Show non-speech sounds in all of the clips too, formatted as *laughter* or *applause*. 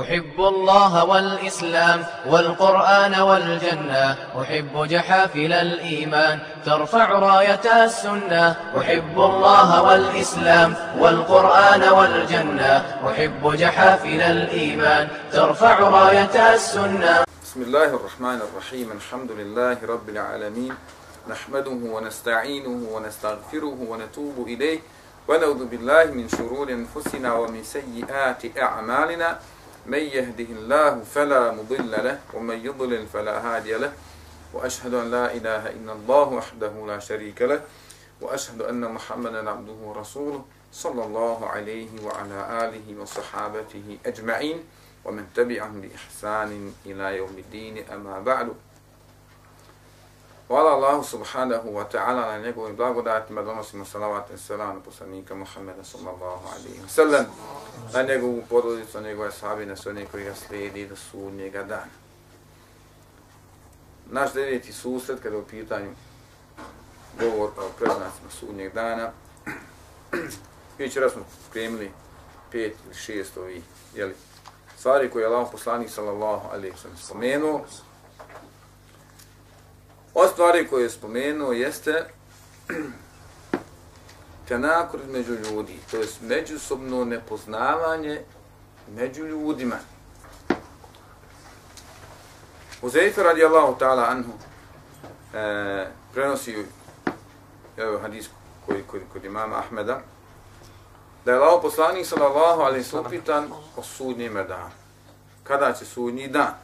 أحب الله والإسلام والقرآن والجنة. أحب جحافل الإيمان ترفع راية السنة. أحب الله والإسلام والقرآن والجنة. أحب جحافل الإيمان ترفع راية السنة. بسم الله الرحمن الرحيم. الحمد لله رب العالمين. نحمده ونستعينه ونستغفره ونتوب إليه. ونعوذ بالله من شرور أنفسنا ومن سيئات أعمالنا. من يهده الله فلا مضل له ومن يضلل فلا هادي له وأشهد أن لا إله إلا الله وحده لا شريك له وأشهد أن محمدا عبده ورسوله صلى الله عليه وعلى آله وصحابته أجمعين ومن تبعهم بإحسان إلى يوم الدين أما بعد. Hvala Allahu subhanahu wa ta'ala na njegovim blagodatima, donosimo salavat i salam na poslanika Muhammeda sallallahu alaihi wa sallam, na njegovu porodicu, na njegove sahabi, na sve koji ga slijedi do sudnjega dana. Naš deveti susret, kada je u pitanju govor o preznacima sudnjeg dana, mi će smo spremili pet ili šest ovih jeli, stvari koje je Allah poslanik sallallahu alaihi wa sallam spomenuo, Od stvari koje je spomenuo jeste tenakor među ljudi, to je međusobno nepoznavanje među ljudima. Uzeife radijallahu ta'ala anhu e, prenosi evo, hadis koji kod, kod imama Ahmeda, da je lao poslanik sallallahu alaihi sallam pitan o sudnjem danu. Kada će sudnji dan?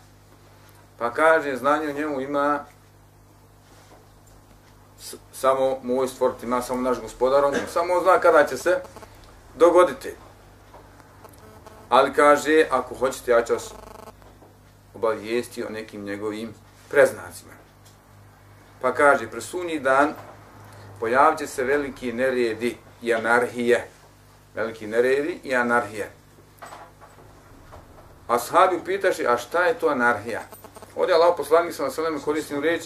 Pa kaže, znanje u njemu ima samo moj stvoriti, nas, samo naš gospodar, on samo zna kada će se dogoditi. Ali kaže, ako hoćete, ja ću vas obavijesti o nekim njegovim preznacima. Pa kaže, presunji dan pojavit će se veliki neredi i anarhije. Veliki neredi i anarhije. A sahabi a šta je to anarhija? Ovdje Allah poslanik sa na koristim reč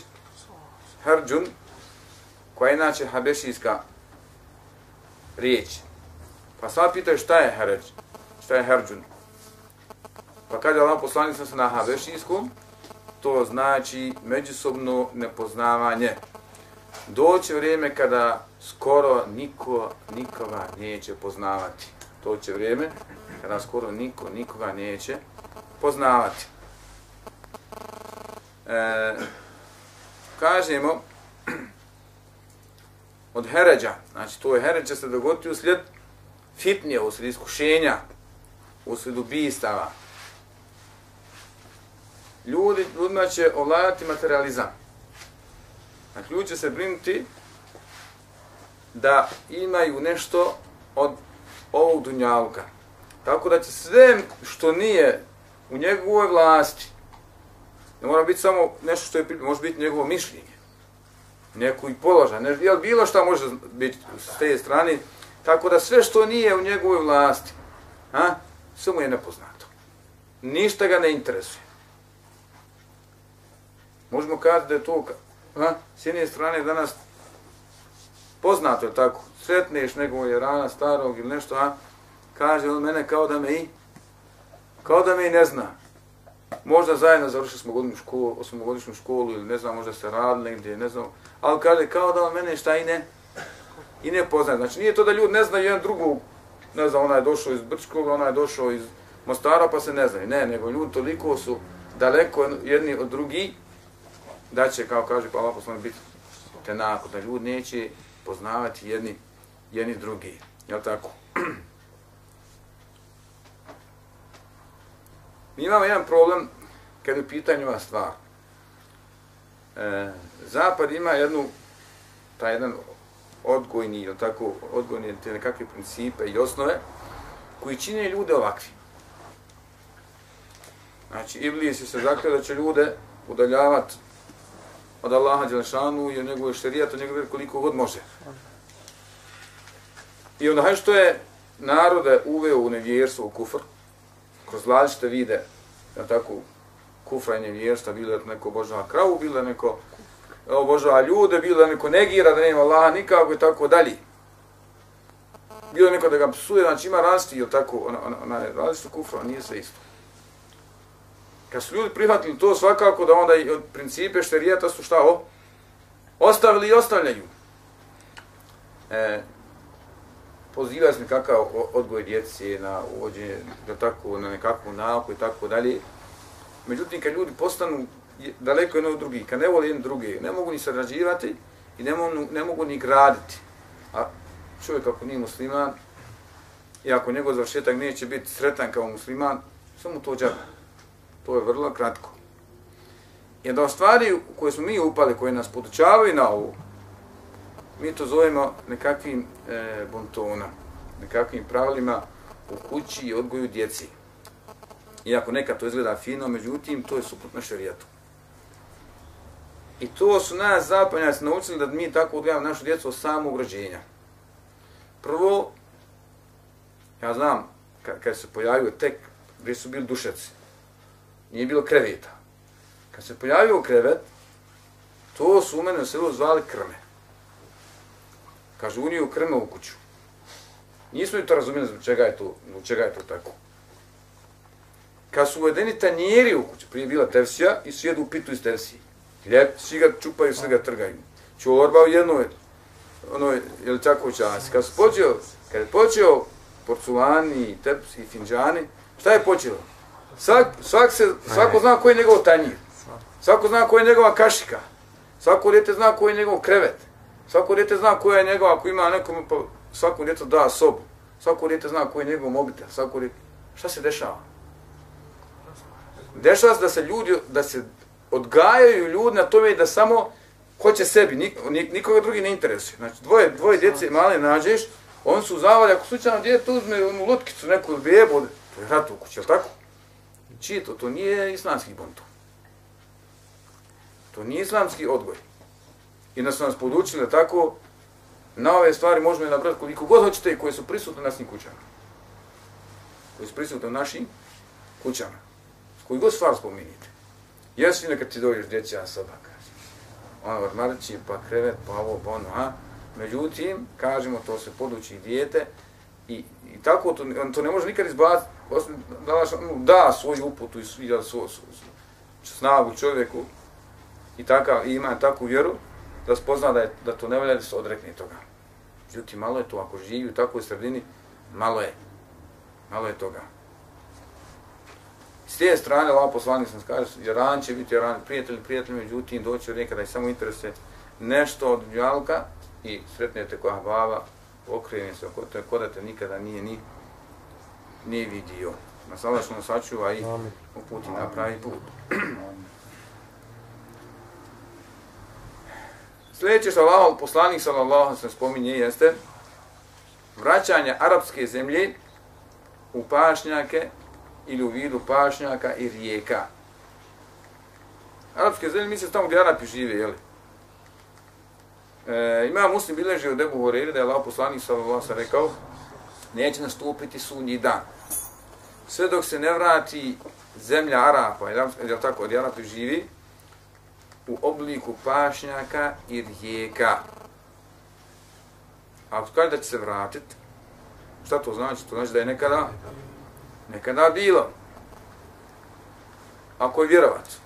Herđun, koja je inače habešijska riječ. Pa sva pitaju šta je herđ, šta je herđun. Pa kaže Allah poslanica se na habešijskom, to znači međusobno nepoznavanje. Doće vrijeme kada skoro niko nikoga neće poznavati. To će vrijeme kada skoro niko nikoga neće poznavati. E, kažemo, od heređa. Znači, to je heređ će se dogoditi uslijed fitnje, uslijed iskušenja, uslijed ubistava. Ljudi, ljudima će ovladati materializam. Znači, ljudi će se brinuti da imaju nešto od ovog dunjalka. Tako da će sve što nije u njegovoj vlasti, ne mora biti samo nešto što je, može biti njegovo mišljenje, neku i položaj, ne, jel bilo šta može biti s te strane, tako da sve što nije u njegovoj vlasti, a, sve mu je nepoznato. Ništa ga ne interesuje. Možemo kazati da je to, a, s jedne strane danas poznato je tako, sretneš nego je rana starog ili nešto, a, kaže on mene kao da me i, kao da me i ne zna. Možda zajedno završili smo godinu školu, osmogodišnju školu ili ne znam, možda se radili negdje, ne znam. Ali kaže, kao da on mene šta i ne, i ne poznaje. Znači nije to da ljudi ne znaju jedan drugog, ne znam, ona je došao iz Brčkog, ona je došao iz Mostara, pa se ne znaju. Ne, nego ljudi toliko su daleko jedni od drugi, da će, kao kaže pa Allah biti tenako, da ljudi neće poznavati jedni, jedni drugi. Jel tako? *clears throat* Mi imamo jedan problem kad je u pitanju ova stvar. E, Zapad ima jednu, taj jedan odgojni, ili tako, odgojni te nekakve principe i osnove koji čine ljude ovakvi. Znači, Iblis je se zakljao da će ljude udaljavati od Allaha Đelešanu i od njegove šerijata, od njegove koliko god može. I onda, što je narode uveo u nevjerstvo, u kufr, kroz različite vide, ja tako, kufranje vjerstva, bilo da neko obožava kravu, bilo da neko obožava ljude, bilo da neko negira da nema Allaha nikako i tako dalje. Bilo neko da ga psuje, znači ima rasti, ili tako, ona, ona, ona je različito kufra, nije sve isto. Kad su ljudi prihvatili to svakako da onda i od principe šterijeta su šta o? Ostavili i ostavljaju. E, pozivali se nekakav odgoj djece, na uvođenje, da tako, na nekakvu nauku i tako dalje. Međutim, kad ljudi postanu daleko jedno od drugih, kad ne vole jedno druge, ne mogu ni sarađivati i ne mogu, ne mogu ni graditi. A čovjek ako nije musliman, i ako njegov završetak neće biti sretan kao musliman, samo to džaba. To je vrlo kratko. Jedna od stvari u koje smo mi upali, koje nas podučavaju na ovu, mi to zovemo nekakvim e, bontona, nekakvim pravilima u kući i odgoju djeci. Iako neka to izgleda fino, međutim, to je suprotno šarijetu. I to su nas zapadnjaci naučili da mi tako odgajamo našu djecu od samog rođenja. Prvo, ja znam, kad se pojavio tek, gdje su bili dušeci, nije bilo kreveta. Kad se pojavio krevet, to su u mene u selu zvali krme. Kažu, uniju krme u kuću. Nismo i to razumijeli zbog čega je to, zbog čega je to tako. Kad su uvedeni tanjeri u kuću, prije bila tevsija i su jedu pitu iz tevsije. Hljeb, svi ga čupaju, svi ga trgaju. Čorba u jednoj, ono, je li tako čas. Kad su počeo, kad je počeo porculani, tepsi, finđani, šta je počelo? Svak, svak se, svako zna koji je njegov tanjir. Svako zna koji je njegova kašika. Svako djete zna koji je njegov krevet. Svako djete zna koja je njegova, ako ima nekom, pa svako djete da sobu. Svako djete zna koji je njegov mobitel. Svako djete... Šta se dešava? Dešava se da se ljudi, da se odgajaju ljudi na tome da samo hoće sebi, nik, nikoga drugi ne interesuje. Znači, dvoje, dvoje djece male nađeš, oni su zavali, ako slučajno djete uzme onu lutkicu, neku bebu, to je rat u kući, je tako? Čije to? To nije islamski bonto. To nije islamski odgoj. I da su nas podučili da tako, na ove stvari možemo je nabrati koliko god hoćete i koje su prisutne u našim kućama. Koje su prisutne u našim kućama. Koji god stvar spominjite. Jesi neka ti dođeš djeća soba, kaže. Ono, vrmarići, pa krevet, pa ovo, pa ono, a? Međutim, kažemo, to se poduči dijete i, i tako to, on to ne može nikad izbaciti, da, ono, da svoju uputu i da svoju snagu čovjeku i, takav, i ima takvu vjeru da spozna da, je, da to ne valja da se odrekne toga. Međutim, malo je to, ako živi u takvoj sredini, malo je, malo je toga. S te strane, Allah poslanik sam kaže, Jaran će biti Jaran, prijatelj, prijatelj, međutim, doći nekada i samo interese nešto od džalka i sretnete koja baba, okrene se oko te, kod te nikada nije ni nije vidio. Na sada sačuva i uputi na pravi put. Sljedeće što Allah, poslanik sallallahu se spominje jeste vraćanje arapske zemlje u pašnjake ili u vidu pašnjaka i rijeka. Arapske zemlje misle tamo gdje Arapi žive, jel? E, ima muslim bileži od Ebu Horeira da je Allah poslanik sallallahu se rekao neće nastupiti sunji dan. Sve dok se ne vrati zemlja Arapa, je tako, od Arapi živi, u obliku pašnjaka i rijeka. A ako kaže da će se vratiti, šta to znači? To znači da je nekada, nekada bilo. Ako je vjerovat,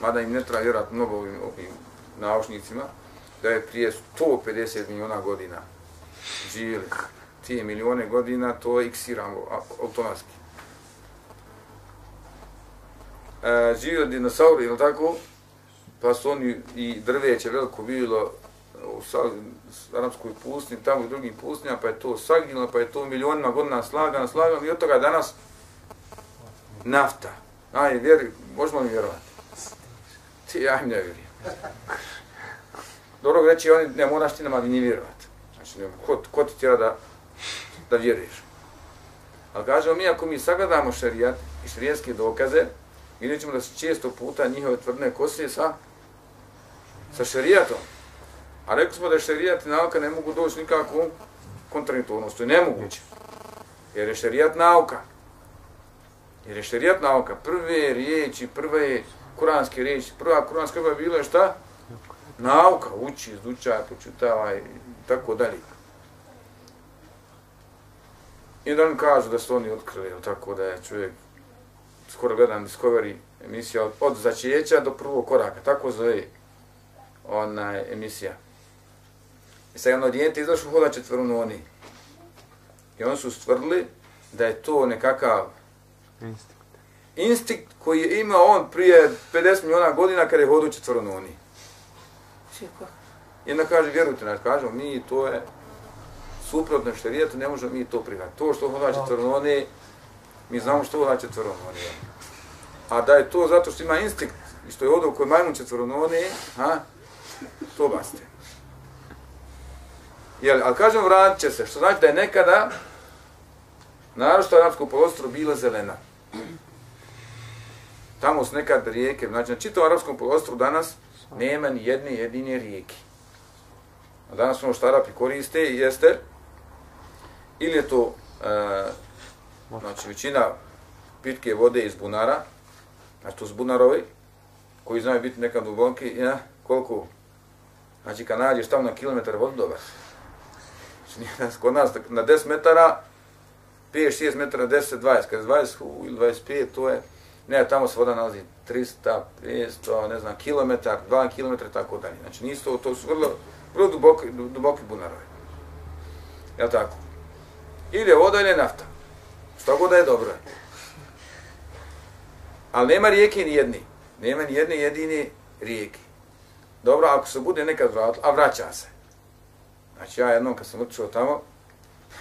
mada im ne treba vjerovat mnogo ovim, ovim naučnicima, da je prije 150 miliona godina živjeli. Tije milione godina, to je iksiramo automatski. E, živio dinosauri, ili tako? Pa su oni i drveće veliko bilo u arapskoj pustinji, tamo i drugim pustinjama, pa je to saginilo, pa je to milionima godina slagano, slagano i od toga danas nafta. Aj, vjeri, možemo li vjerovati? Ti, ja im ne vjerujem. Dobro reći, oni ne moraš ti nama ni vjerovati. Znači, ne, ko, ko ti tjera da, da vjeruješ? Ali kažemo mi, ako mi sagledamo šarijat i šarijanske dokaze, vidjet ćemo da su često puta njihove tvrdne kosije sa, sa šerijatom. A rekli smo da šerijat i nauka ne mogu doći nikakvu kontradiktornost. To je nemoguće. Jer je šerijat nauka. Jer je šerijat nauka. Prve riječi, prve kuranske riječi, prva kuranska riječ bila je šta? nauka, uči, izučaj, počutavaj i tako dalje. I da nam kažu da su oni otkrili, tako da je čovjek skoro gledam Discovery emisija od, od začeća do prvog koraka, tako zove ona emisija. I sad jedno dijete izašlo hoda četvrnu noni. I oni su stvrdili da je to nekakav instinkt, instinkt koji je imao on prije 50 miliona godina kada je hodio četvrnu noni. I onda kaže, vjerujte nas, kažemo, mi to je suprotno šarijetu, ne možemo mi to prihvatiti. To što hoda četvrnu noni, mi znamo što hoda četvrnu noni. A da je to zato što ima instinkt i što je hodio kod majmun četvrnu noni, ha, to basta. Jel, ali kažem, vratit će se, što znači da je nekada narošto arapsko polostro bila zelena. Tamo su nekad rijeke, znači na čitom arapskom polostru danas nema ni jedne jedine rijeke. A danas ono što Arapi koriste jeste ili je to e, znači većina pitke vode iz bunara, znači to su bunarovi, koji znaju biti nekad duboki, ja, e, koliko, znači kad nađeš tamo na kilometar vodu, dobar. Znači, kod nas na 10 metara, 5-6 metara, 10, 20, Kad je 20 ili 25, to je, ne, tamo se voda nalazi 300, 500, ne znam, kilometar, 2 kilometra, tako dalje. Znači, nisu to, to su vrlo, vrlo duboki, duboki bunarovi. Jel tako? Ili je voda ili je nafta. Što god da je dobro. Ali nema rijeke ni jedni. Nema ni jedne jedine rijeke. Dobro, ako se bude nekad vratilo, a vraća se. Znači ja jednom kad sam otišao tamo,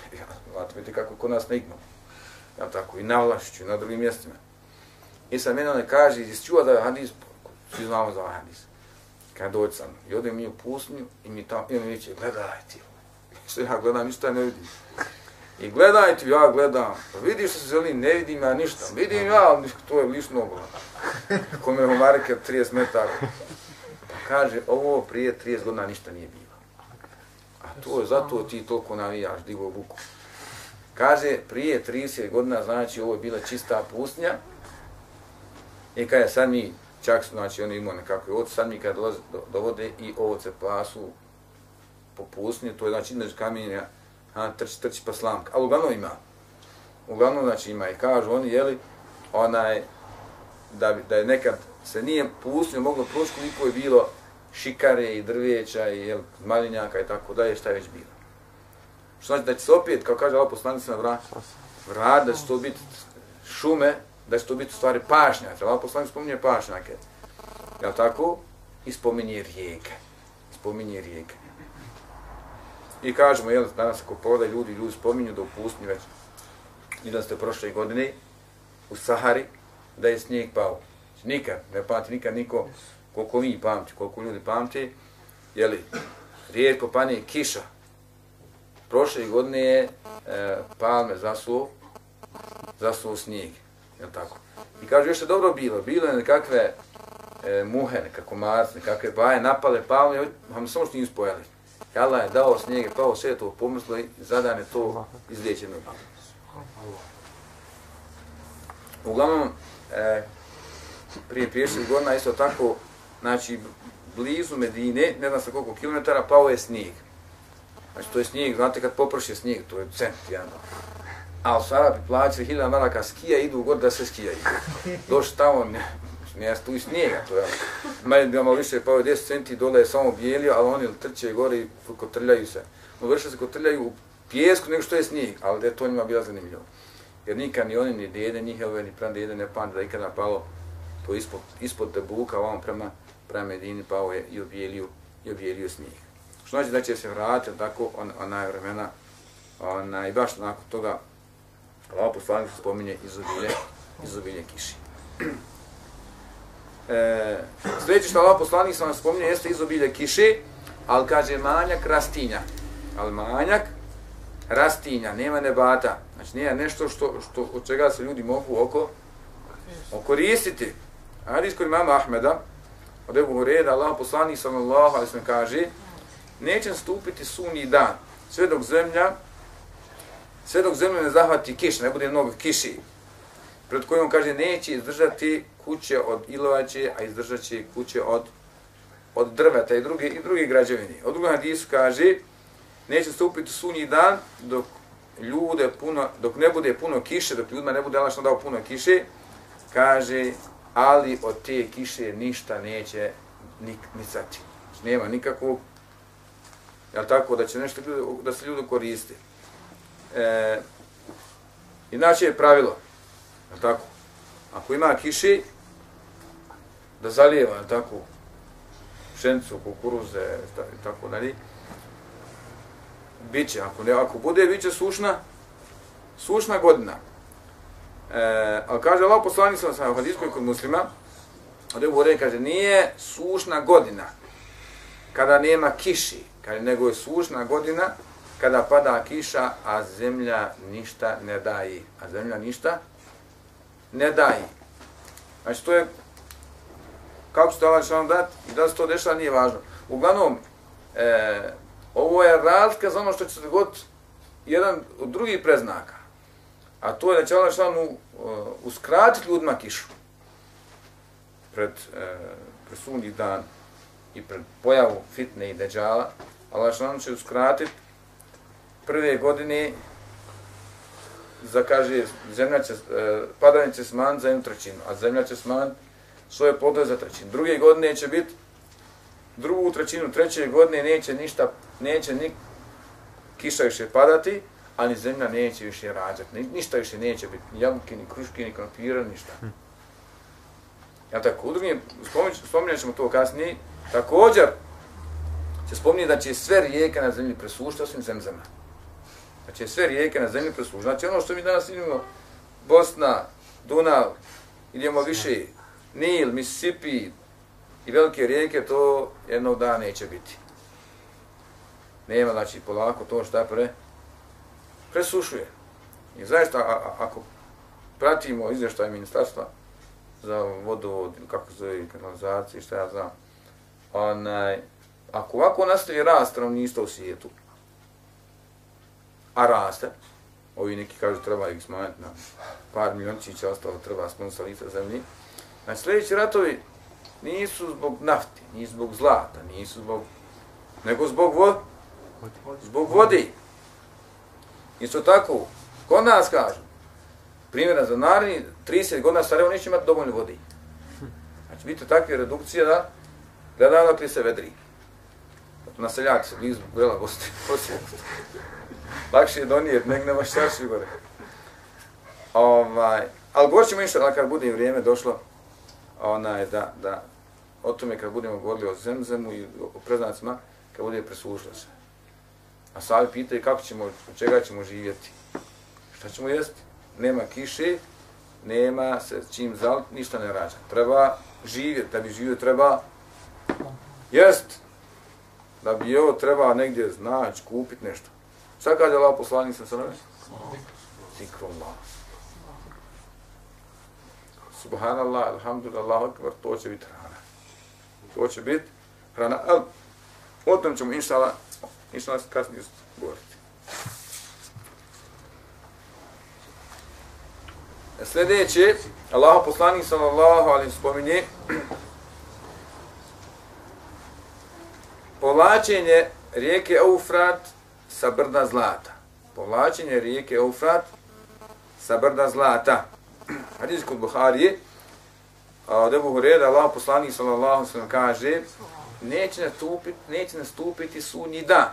*laughs* ja, znate, vidite kako kod nas ne ignu. Ja tako, i na Vlašiću, i na drugim mjestima. I sam jedan ne kaže, iz čuva da je hadis, svi znamo za ovaj hadis. Kad dođe sam, i odem mi u pustinju, i mi tamo, i mi viće, gledaj ti. *laughs* Što ja gledam, ništa ne vidim. I gledaj ti, ja gledam. Pa vidiš što se želim, ne vidim ja ništa. Vidim ja, ali to je liš mnogo. Kome je u Marike 30 metara. Kaže, ovo prije 30 godina ništa nije bilo. A to je zato ti toliko navijaš, divo buku. Kaže, prije 30 godina, znači, ovo je bila čista pustinja. I kada sad mi, čak su, znači, oni imaju nekakve ovce, sad mi kada dolaze, do, dovode i ovce pasu po pustinju, to je, znači, između kamenja, a, trči, trči pa slamka. Ali uglavnom ima. Uglavnom, znači, ima i kažu oni, jeli, onaj, da, da je nekad se nije pustinju moglo proći koliko je bilo šikare i drveća i jel, malinjaka i tako dalje, šta je već bilo. Što znači da će se opet, kao kaže Allah poslanica, vrat, vrat, da će to biti šume, da će to biti stvari pašnjake. Allah poslanik spominje pašnjake. Jel tako? I spominje rijeke. Spominje rijeke. I kažemo, jel, danas ako pogledaj ljudi, ljudi spominju da u već, i da ste prošle godine u Sahari, da je snijeg pao. Nikad, ne pati nikad niko, koliko mi pamti, koliko ljudi pamti, jeli, rijetko pani kiša. Prošle godine je e, palme zasuo, zasuo snijeg, je tako? I kaže, još je dobro bilo, bilo je nekakve e, muhe, nekako marce, nekakve baje, napale palme, vam samo što nisu pojeli. Jala je dao snijeg, pao sve to pomrslo i zadan je to izliječeno. Uglavnom, e, prije priješljih godina isto tako znači blizu Medine, ne znam sa koliko kilometara, pao je snijeg. Znači to je snijeg, znate kad poprši snijeg, to je cent, jedan. A u Arabi plaćali hiljada maraka skija, idu u da se skijaju. Došli tamo, ne, ne tu i snijega, to je. Ono. Manje bi malo više pao 10 centi, dole je samo bijelio, ali oni trče gore i kotrljaju se. No vrše se kotrljaju u pjesku nego što je snijeg, ali da je to njima bila zanimljivo. Jer nikad ni oni, ni dede, ni helve, ni pran dede ne pamte da ikada palo to ispod, ispod debuka, ovom prema prema Medini pao je i objelio, i objelio snijeg. Što znači da će se vratiti tako on, onaj vremena, onaj, baš nakon toga Allah poslanik se spominje izobilje, izobilje kiši. E, sljedeće što Allah poslanik se vam spominje jeste izobilje kiši, ali kaže manjak rastinja. Ali manjak rastinja, nema nebata. Znači nije nešto što, što, od čega se ljudi mogu oko, okoristiti. Hadis kod imama Ahmeda, od Ebu Hureda, Allah poslanik sallallahu alaihi sallam kaže, neće stupiti sunni dan, sve dok zemlja, sve dok zemlja ne zahvati kiš, ne bude mnogo kiši, pred kojom kaže, neće izdržati kuće od ilovače, a izdržat će kuće od, od drveta i druge, i druge građevine. Od drugog hadisu kaže, neće stupiti sunji dan dok ljude puno, dok ne bude puno kiše, dok ljudima ne bude Allah dao puno kiše, kaže, ali od te kiše ništa neće nik, nicati. Nema nikakvog, jel tako, da će nešto da se ljudi koriste. E, inače je pravilo, jel tako, ako ima kiši, da zalijeva, jel tako, pšenicu, kukuruze, i tako dalje, biće, ako, ne, ako bude, biće sušna, sušna godina. E, ali kaže Allah poslanik sam sam u kod muslima, od Ebu kaže, nije sušna godina kada nema kiši, kaže, nego je sušna godina kada pada kiša, a zemlja ništa ne daje. A zemlja ništa ne daje. Znači, to je, kako će to Allah što dati i da se to dešava, nije važno. Uglavnom, e, ovo je razlika za ono što će se dogoditi jedan od drugih preznaka. A to je da će Allah šanu uh, uskratiti ljudima kišu pred, e, pred sunji dan i pred pojavu fitne i deđala. Allah šanu će uskratiti prve godine za, kaže, zemlja će, e, padanje će smanjiti za jednu trećinu, a zemlja će sman svoje plodove za trećinu. Druge godine će biti drugu trećinu, treće godine neće ništa, neće ni kiša više padati, ali zemlja neće više rađati. Ni, ništa više neće biti, ni jabuke, ni kruške, ni krompira, ništa. Hm. Ja tako, u drugim, spominjat ćemo to kasnije, također će spominjati da će sve rijeke na zemlji presušiti osim zemzema. Da će sve rijeke na zemlji presušiti. Znači ono što mi danas imamo, Bosna, Dunav, idemo više, Nil, Mississippi, i velike rijeke, to jednog dana neće biti. Nema, znači, polako to šta pre, presušuje. I zaista, a, a, ako pratimo izvještaj ministarstva za vodu, kako zove, kanalizaciju, šta ja znam, onaj, ako ovako nastavi rast stanovništva u svijetu, a raste, ovi neki kažu treba ih smanjati na par miliončića, ostalo treba sa lica zemlji, znači sljedeći ratovi nisu zbog nafti, nisu zbog zlata, nisu zbog... nego zbog vod, zbog vode. Isto tako, kod nas kažu, primjera za naredni 30 godina Sarajevo neće imati dovoljno vode. Znači, biti takve redukcije da gledano dok se vedri. Zato naseljati se blizu Bela gosti. *laughs* Lakše je donijeti, nek nema šarši gore. Ovaj, ali govorit ćemo inšta, kad bude vrijeme došlo, onaj, da, da o tome kad budemo govorili o zemzemu i o preznacima, kad bude presušlo se. A sami pitaju kako ćemo, od čega ćemo živjeti. Šta ćemo jesti? Nema kiše, nema se čim zal, ništa ne rađa. Treba živjeti, da bi živio treba jest. Da bi jeo treba negdje znać, kupiti nešto. Šta kaže Allah poslanik sa srme? Zikrullah. Subhanallah, alhamdulillah, akbar, to će biti hrana. To će biti hrana, ali o tom ćemo inšala, inšala kasnije govoriti. Sljedeće, Allah poslanik sallallahu alaihi spominje, povlačenje rijeke Eufrat sa brda zlata. Povlačenje rijeke Eufrat sa brda zlata. Hadis kod Buharije, od Ebu Hureda, Allah poslanik sallallahu sallam kaže, neće nastupiti, neće nastupiti sunji dan.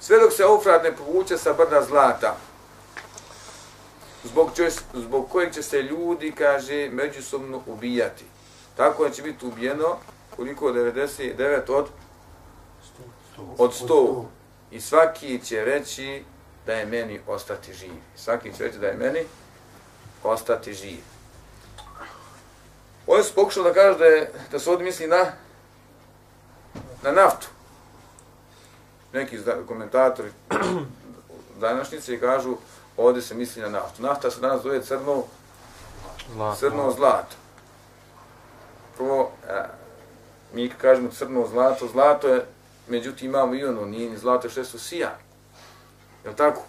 Sve dok se Eufrat ne povuče sa brda zlata, zbog, će, zbog kojeg će se ljudi, kaže, međusobno ubijati. Tako će biti ubijeno koliko 99 od od 100. I svaki će reći da je meni ostati živ. Svaki će reći da je meni ostati živ. Oni su pokušali da kažu da, je, da se ovdje misli na, na naftu. Neki komentatori *clears throat* današnjice kažu ovdje se misli na naftu. Nafta se danas zove crno zlato. Crno zlato. Prvo, a, mi kažemo crno zlato, zlato je, međutim imamo i ono, nije ni zlato što su sija. Je tako?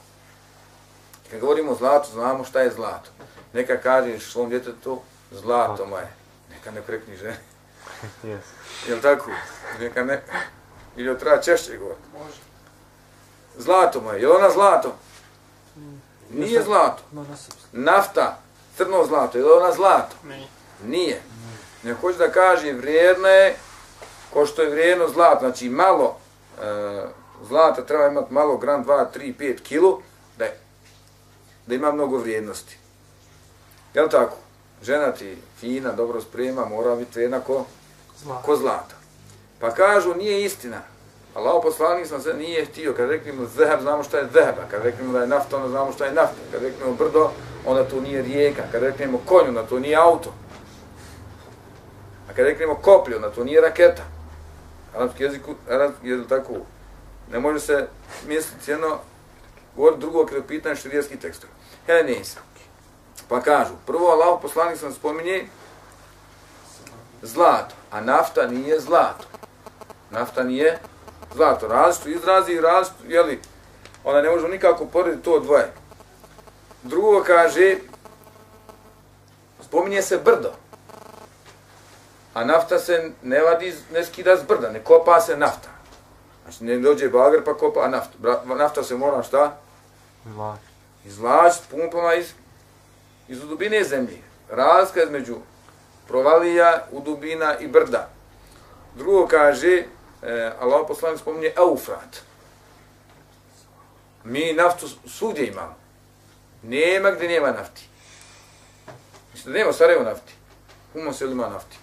Kad govorimo o zlatu, znamo šta je zlato. Neka kažeš svom djetetu, zlato moje neka ne prekni žene. *laughs* Yes. Jel tako? Neka ne... Ili treba češće govoriti. Može. Zlato moje, je ona zlato? Nije zlato. Nafta. crno zlato, je ona zlato? Ne. Nije. Ne hoće da kaže vrijedno je ko što je vrijedno zlato, znači malo e, zlata treba imati malo gram 2, 3, 5 kilo da, je, da ima mnogo vrijednosti. Je tako? Žena ti fina, dobro sprema, mora biti jednako Zlato. ko zlata. Pa kažu, nije istina. Allah poslanik sam se nije htio, kad rekli mu znamo šta je zeheba. kad rekli mu da je nafta, onda znamo šta je nafta, kad rekli mu brdo, onda to nije rijeka, kad rekli mu konj, onda to nije auto. A kad rekli mu koplje, onda to nije raketa. Arabski jezik, arabski je tako, ne može se misliti jedno, govori drugo kada je pitanje širijetski tekst. Hele, nisam. Pa kažu, prvo Allah poslanik sam spominje zlato, a nafta nije zlato. Nafta nije zlato. Različito izrazi i različito, jeli, ona ne može nikako porediti to dvoje. Drugo kaže, spominje se brdo. A nafta se ne vadi, ne skida s brda, ne kopa se nafta. Znači ne dođe bager pa kopa naftu. Nafta se mora šta? Zlato. Izvlačiti pumpama iz, iz dubine zemlje. Razlika između provalija, udubina i brda. Drugo kaže, e, Allah poslanik spominje Eufrat. Mi naftu svugdje imamo. Nema gdje nema nafti. Mislim da nema Sarajevo nafti. Humo se ima nafti.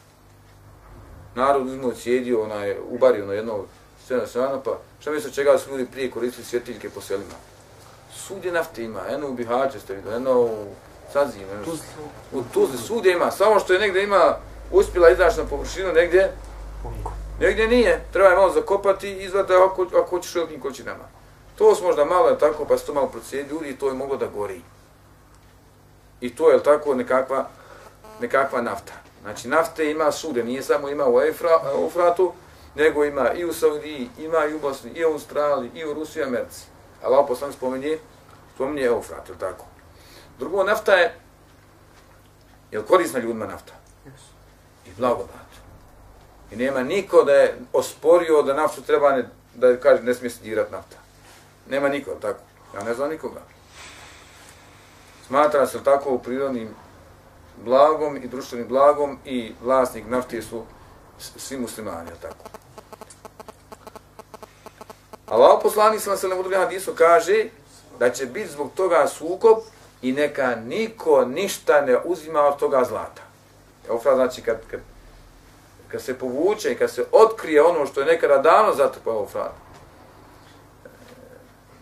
Narod uzmo cijedio, onaj, ubario ono na jedno scena sana, pa šta misle čega su ljudi prije koristili svjetiljke po selima? Svugdje nafte ima, eno u Bihaće ste vidio, eno u Tuzli. u Tuzli, svugdje ima, samo što je negdje ima, uspjela izaći na površinu, negdje, negdje nije, treba je malo zakopati i izvati ako, ako hoćeš velikim količinama. To su možda malo, tako, pa se to malo procijedi ljudi i to je moglo da gori. I to je tako nekakva, nekakva nafta. Znači nafte ima sude, nije samo ima u Eufratu, nego ima i u Saudiji, ima i u Bosni, i u Australiji, i u Rusiji, i Americi. Allah poslan spominje, spominje Eufrat, je tako? Drugo, nafta je, je li korisna ljudima nafta? Yes. I blagodat. I nema niko da je osporio da naftu treba ne, da kaže ne smije se dirat nafta. Nema niko, tako? Ja ne znam nikoga. Smatra se tako u prirodnim blagom i društvenim blagom i vlasnik nafte su svi muslimani, tako? Allah poslanik sallallahu alejhi ve sellem u hadisu kaže da će biti zbog toga sukob i neka niko ništa ne uzima od toga zlata. Evo znači kad, kad, kad se povuče i kad se otkrije ono što je nekada davno zatrpao fra. E,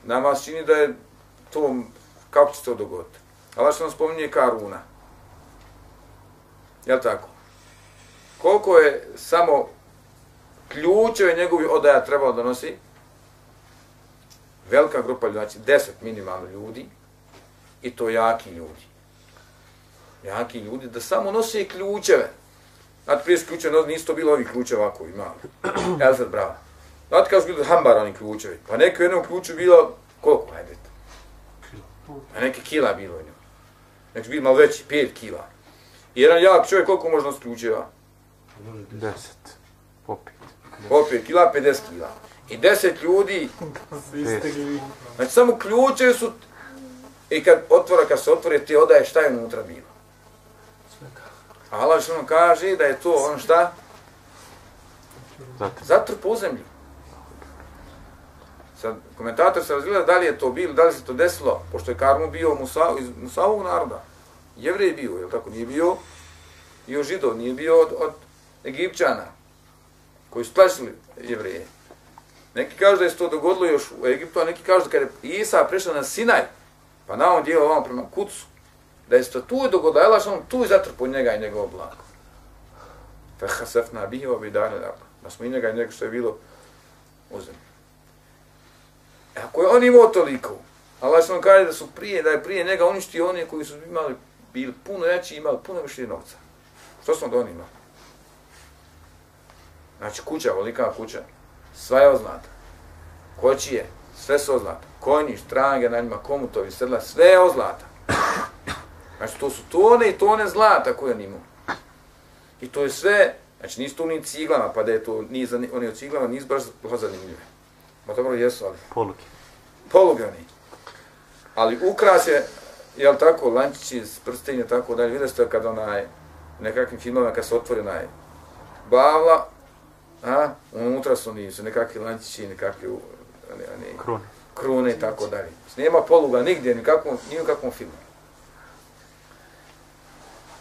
nama se čini da je to, kako će to dogoditi? Allah što nam spominje Karuna. Jel tako? Koliko je samo ključeve njegovi odaja trebalo da nosi? Velika grupa ljudi, znači deset minimalno ljudi, i to jaki ljudi. Jaki ljudi, da samo nose ključeve. Znate, prije su ključeve, no, nisu to bilo ovi ključevi ovako imali. Elfred bravo. Znate kako su bili hambara oni ključevi? Pa neki u jednom ključu bilo, koliko, ajde, a neke kila bilo u njoj. Neki bili malo veći, pet kila. I jedan jak čovjek koliko može nositi ključeva? Deset. Popit. Opet kila, 50 kila. I deset ljudi, znači samo ključevi su, i kad otvora, kad se otvore, ti odaje šta je unutra bilo. A Allah što kaže da je to on šta? Zatrpo u zemlju. Sad, komentator se razgleda da li je to bilo, da li se to desilo, pošto je Karmu bio Musa, iz Musavog naroda. Jevrej bio, je tako? Nije bio i od židov, nije bio od, od Egipćana, koji su plašili jevreje. Neki kažu da je se to dogodilo još u Egiptu, a neki kažu da kada je Isa prešao na Sinaj, pa na ovom dijelu ovom prema Kucu, da je to tu dogodilo, Allah što tu i zatrpo njega i njegov oblak. Fe hasefna bihi wa bidane da smo i njega i njega što je bilo u zemlji. E ako je on imao toliko, Allah što kaže da su prije, da je prije njega uništio oni koji su imali, bili puno jači i imali puno više novca. Što smo da on imali? Znači kuća, velika kuća, sva je oznata. Ko čije? Sve su od zlata. Konji, štrange na njima, komutovi, sedla, sve je od zlata. Znači to su tone i tone zlata koje on imao. I to je sve, znači nisu to ni ciglama, pa da je to, nije za, oni od ciglama nisu baš zanimljive. Ma dobro jesu, ali Poluki. polugani. Ali ukras je jel tako, lančići s prstenje, tako dalje, vidjeli ste kad onaj, nekakvim filmovima kad se otvori onaj bavla, a, unutra su nisu nekakvi lančići, nekakvi, ne, ne, Krone. krune i tako dalje. Nema poluga nigdje, nikakvom, ni u kakvom filmu.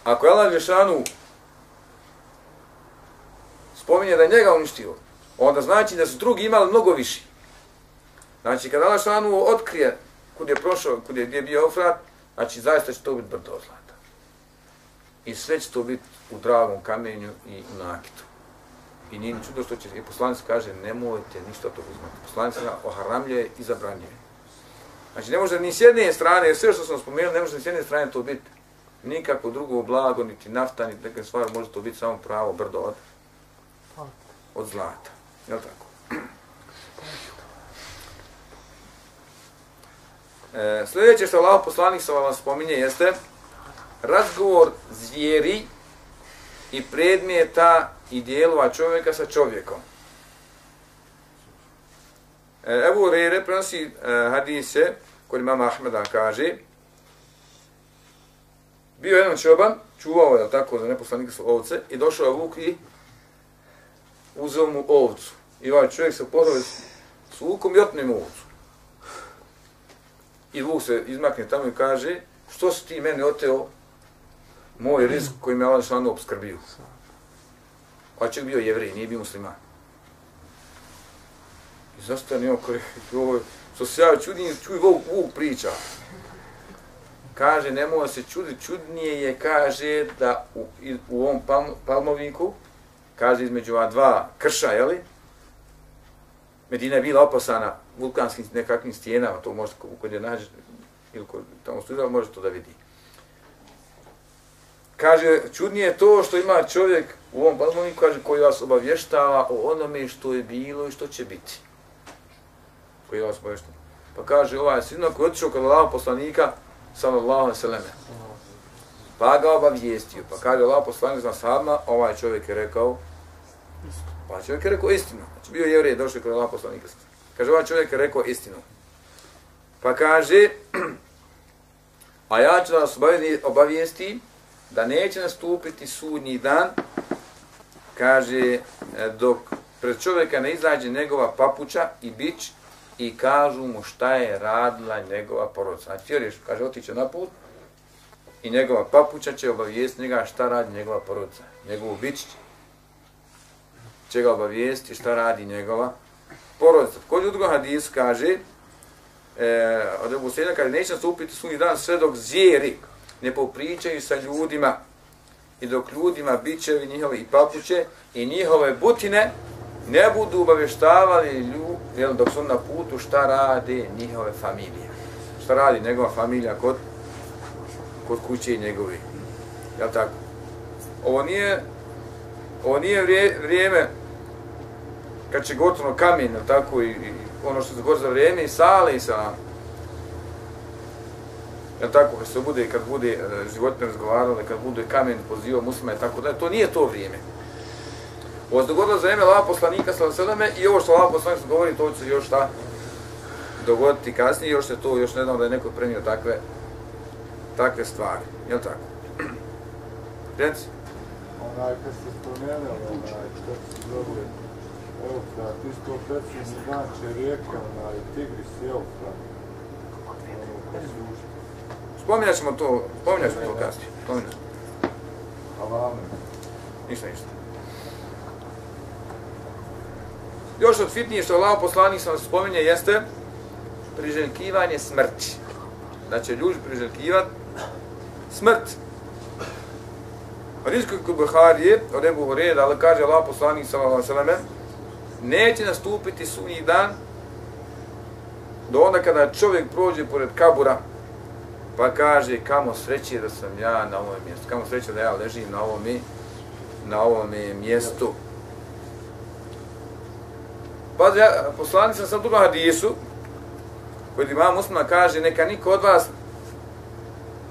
Ako je Allah Žešanu spominje da je njega uništio, onda znači da su drugi imali mnogo više. Znači, kada Allah Žešanu otkrije kud je prošao, kud je, gdje je bio Ofrat, znači zaista će to biti brdo zlata. I sve će to biti u dragom kamenju i u nakitu. I nije ni čudo što će, i poslanic kaže, nemojte ništa to uzmati. Poslanic ga oharamljuje i zabranjuje. Znači, ne može ni s jedne strane, jer sve što sam spomenuo, ne može ni s jedne strane to biti nikako drugo blago, niti nafta, niti neke stvari, može to biti samo pravo brdo od, od zlata. Jel tako? E, sljedeće što Allah poslanik sa vam spominje jeste razgovor zvijeri i predmeta i dijelova čovjeka sa čovjekom. E, Ebu Rere prenosi e, hadise koji mama Ahmeda kaže bio jedan čoban, čuvao je tako za neposlanika su ovce i došao je vuk i uzeo mu ovcu. I ovaj čovjek se pohrao s vukom i otne mu ovcu. I vuk se izmakne tamo i kaže što si ti meni oteo moj rizik koji me Allah šalno obskrbio. A čovjek bio jevrej, nije bio musliman. I zastane oko, koji, ovo, što se ja čudim, čuj vuk, vuk priča. Kaže, nemoj se čuditi, čudnije je, kaže, da u, u ovom palm, palmovinku, kaže, između ova dva krša, jeli, Medina je bila opasana vulkanskim nekakvim stijenama, to možete kod je nađe, ili kod tamo studira, može to da vidi. Kaže, čudnije je to što ima čovjek u ovom balmoniku, kaže, koji vas obavještava o onome što je bilo i što će biti. Koji vas obavještava. Pa kaže, ovaj sinak koji je otišao kod Allaha poslanika, sallallahu alaihi Pa ga obavijestio. Pa kaže Allah poslanik zna sadma, ovaj čovjek je rekao, pa čovjek je rekao istinu. Znači bio jevrej, došli kod Allah poslanika. Kaže, ovaj čovjek je rekao istinu. Pa kaže, *clears throat* a ja ću vas obavijesti da neće nastupiti sudnji dan, kaže, e, dok pred čovjeka ne izađe njegova papuča i bić i kažu mu šta je radila njegova porodica. Znači, jeriš, kaže, otiće na put i njegova papuča će obavijesti njega šta radi njegova porodica. Njegovu bić će ga obavijesti šta radi njegova porodica. Kod u hadis hadisu kaže, e, od Ebu Sejna kaže, neće nastupiti sunji dan sve dok zjeri ne popričaju sa ljudima i dok ljudima bićevi njihovi i papuće i njihove butine ne budu obavještavali ljudi, jel, dok su na putu šta rade njihove familije. Šta radi njegova familija kod, kod kuće i njegovi. Jel tako? Ovo nije, ovo nije vrijeme kad će gotovno kamen, jel tako, i, i ono što se govori za vrijeme i sale i sa Jel tako, kad se bude, kad bude e, životne razgovarale, kad bude kamen pozivao muslima i tako da, to nije to vrijeme. Ovo se dogodilo za vreme lava poslanika sa i ovo što lava poslanik govori, to će se još šta dogoditi kasnije, još se to, još ne znam da je neko prenio takve, takve stvari. Jel tako? *clears throat* Reci? Onaj, kad ste spomenuli, onaj, što se zove, Eufrat, isto precizno znači rijeka, onaj, Tigris, Eufrat. Spominjat ćemo to, spominjat ćemo to kasnije. Spominjat ćemo. Ništa, ništa. Još od fitnije što Allah poslanik sam spominje jeste priželjkivanje smrti. Da će ljudi priželjkivati smrt. Od iskog kod Buharije, od Ebu Hureda, ali kaže Allah poslanik sallallahu sallam, neće nastupiti sunji dan do onda kada čovjek prođe pored kabura pa kaže kamo sreće da sam ja na ovom mjestu, kamo sreće da ja ležim na ovom na ovom mjestu. Pa ja, poslanik sam sad drugom hadisu, koji imam muslima kaže, neka niko od vas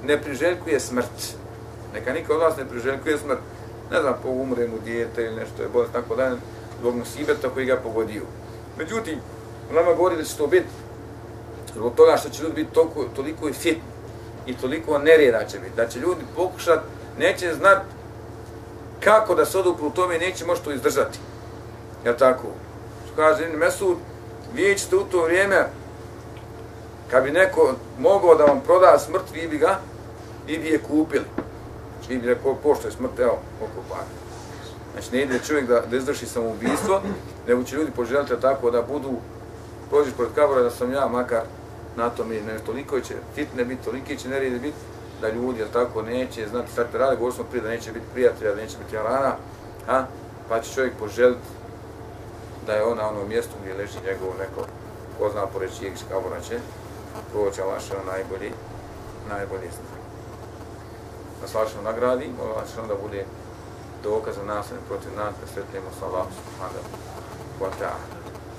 ne priželjkuje smrt. Neka niko od vas ne priželjkuje smrt. Ne znam, po umre mu dijete ili nešto je bolest, tako da zbog musibeta koji ga pogodio. Međutim, u nama govori da će to biti zbog toga što će ljudi biti toliko, toliko i fit, i toliko nereda će biti, da će ljudi pokušat, neće znat kako da se odupru u tome i neće moći to izdržati. Ja tako? Što kaže Ibn Mesud, vi ćete u to vrijeme, kad bi neko mogao da vam proda smrt, vi bi ga, vi bi je kupili. Znači, vi bi rekao, pošto je smrt, evo, koliko para. Znači, ne ide čovjek da, da izvrši samoubistvo, nego će ljudi poželjati tako da budu, prođeš pored kabora da sam ja, makar na tom mi ne toliko će fitne biti, toliki će nerede biti, da ljudi, jel tako, neće znati šta te rade, govorili smo prije da neće biti prijatelja, da neće biti jarana, ha? pa će čovjek poželiti da je on na onom mjestu gdje leži njegov neko, ko zna pored čijeg kabora će, proći što ono najbolji, najbolji zna. Da se što nagradi, Allašao da bude dokaz za nas, protiv nas, da sretnemo sa Allah subhanahu wa ta'ala.